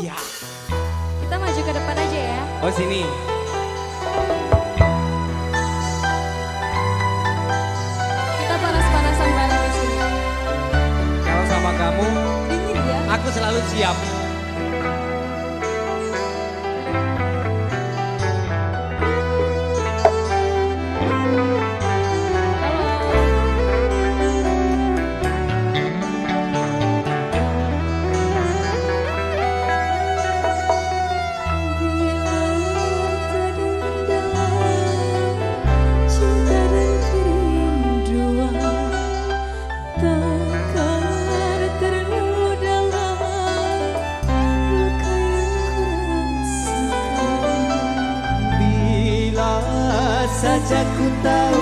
Iya. Kita maju ke depan aja ya. Oh sini. Kita panas-panasan bareng di sini. Kalau sama kamu, Dingin ya. aku selalu siap. Saja ku tahu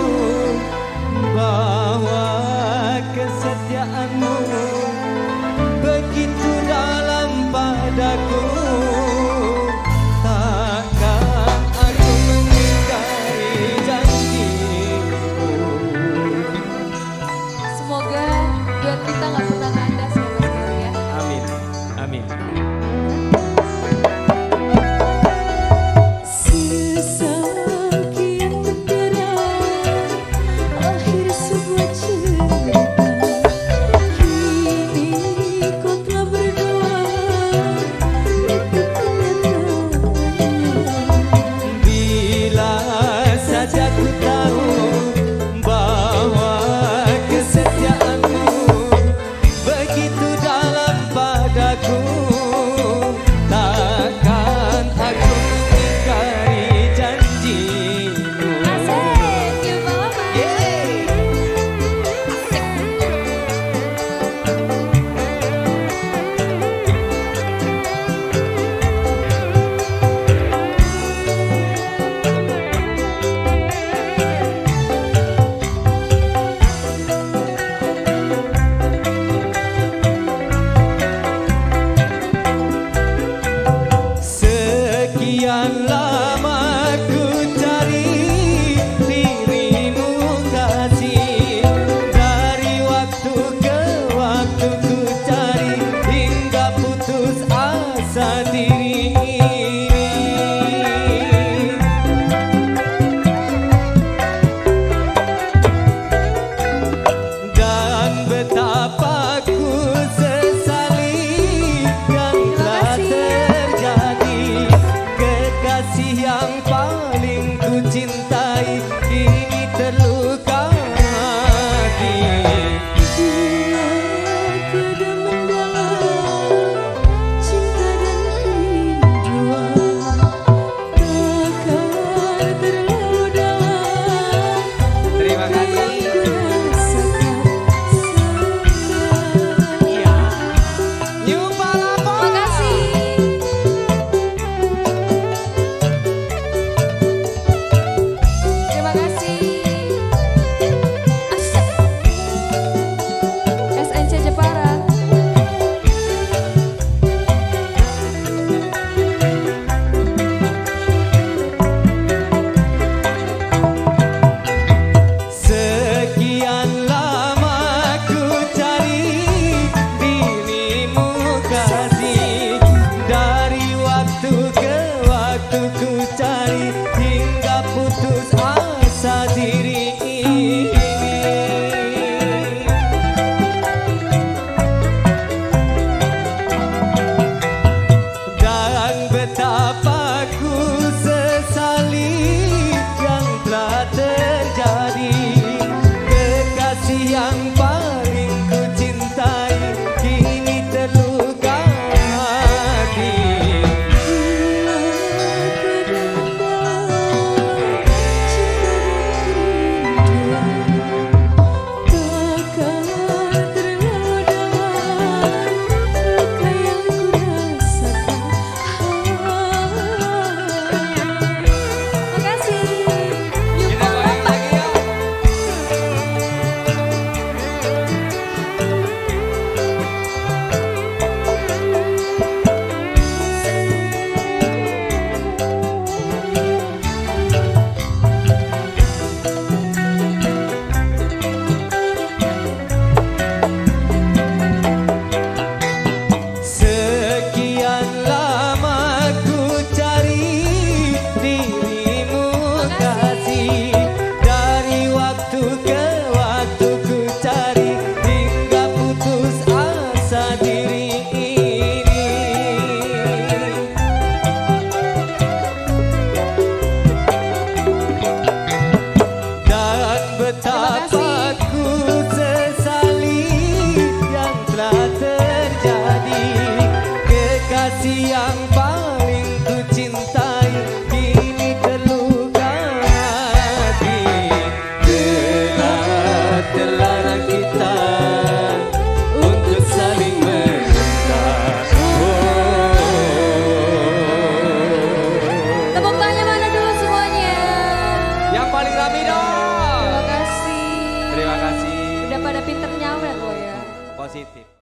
Hari